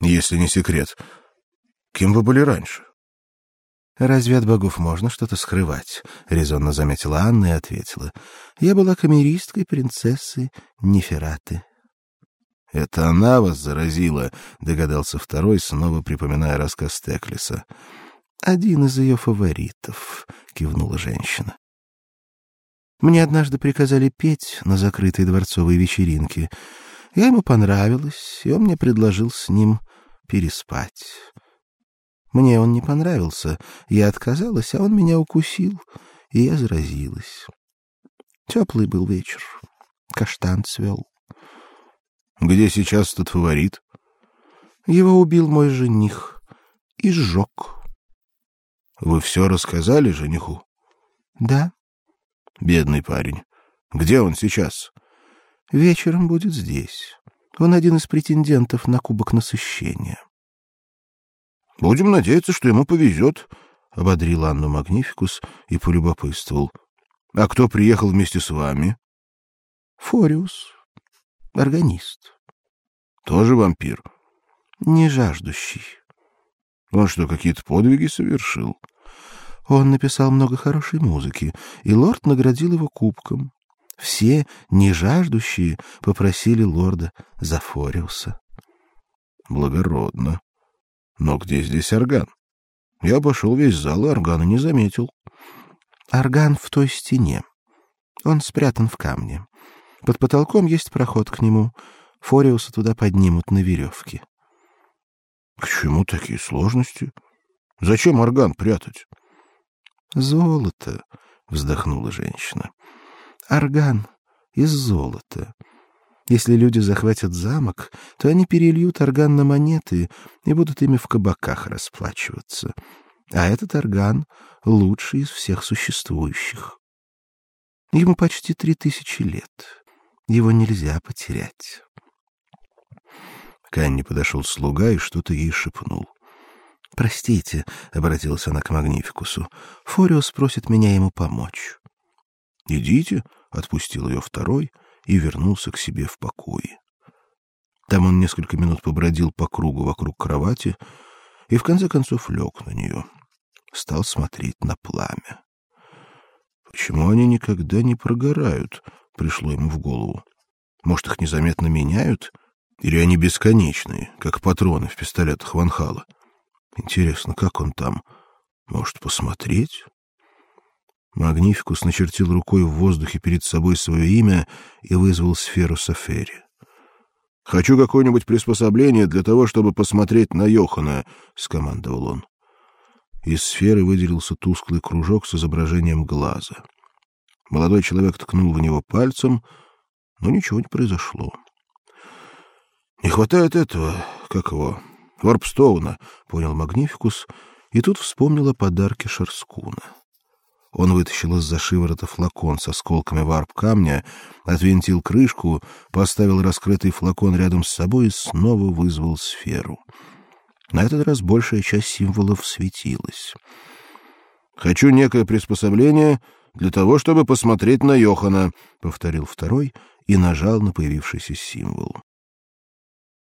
Если не секрет, кем вы были раньше? Разве от богов можно что-то скрывать? резонно заметила Анна и ответила: Я была камеристкой принцессы Нефераты. Это она вас заразила, догадался второй, снова припоминая рассказ Теклиса. Один из ее фаворитов, кивнула женщина. Мне однажды приказали петь на закрытой дворцовой вечеринке. Я ему понравилась, и он мне предложил с ним переспать. Мне он не понравился, я отказалась, а он меня укусил, и я заразилась. Теплый был вечер, каштан цвел. Где сейчас тот фаворит? Его убил мой жених и сжег. Вы все рассказали жениху? Да. Бедный парень. Где он сейчас? Вечером будет здесь. Он один из претендентов на кубок насыщения. Будем надеяться, что ему повезет, — ободрил Анну Магнификус и полюбопытствовал. — А кто приехал вместе с вами? — Фориус, органист. — Тоже вампир? — Не жаждущий. — Он что, какие-то подвиги совершил? Он написал много хорошей музыки, и лорд наградил его кубком. Все, не жаждущие, попросили лорда за Фориуса. — Благородно. Но где здесь орган? Я обошел весь зал, и органа не заметил. Орган в той стене. Он спрятан в камне. Под потолком есть проход к нему. Фориуса туда поднимут на веревке. — К чему такие сложности? Зачем орган прятать? — Золото, — вздохнула женщина. — Орган из золота. Если люди захватят замок, то они перельют орган на монеты и будут ими в кабаках расплачиваться. А этот орган лучший из всех существующих. Ему почти три тысячи лет. Его нельзя потерять. К Анне подошел слуга и что-то ей шепнул. «Простите», — обратилась она к Магнификусу, — «Фориус просит меня ему помочь». «Идите», — отпустил ее второй, — и вернулся к себе в покое. Там он несколько минут побродил по кругу вокруг кровати и в конце концов лег на нее. Стал смотреть на пламя. Почему они никогда не прогорают? Пришло ему в голову. Может, их незаметно меняют, или они бесконечные, как патроны в пистолетах Ванхала? Интересно, как он там? Может, посмотреть? Магнификус начертил рукой в воздухе перед собой свое имя и вызвал сферу Сафери. Хочу какое-нибудь приспособление для того, чтобы посмотреть на Йохана, скомандовал он. Из сферы выделился тусклый кружок с изображением глаза. Молодой человек ткнул в него пальцем, но ничего не произошло. Не хватает этого, как его, Варпстоуна, понял Магнификус, и тут вспомнил о подарке Шарскуна. Он вытащил из-за шиворота флакон с осколками варп-камня, отвинтил крышку, поставил раскрытый флакон рядом с собой и снова вызвал сферу. На этот раз большая часть символов светилась. Хочу некое приспособление для того, чтобы посмотреть на Йохана, повторил второй и нажал на появившийся символ.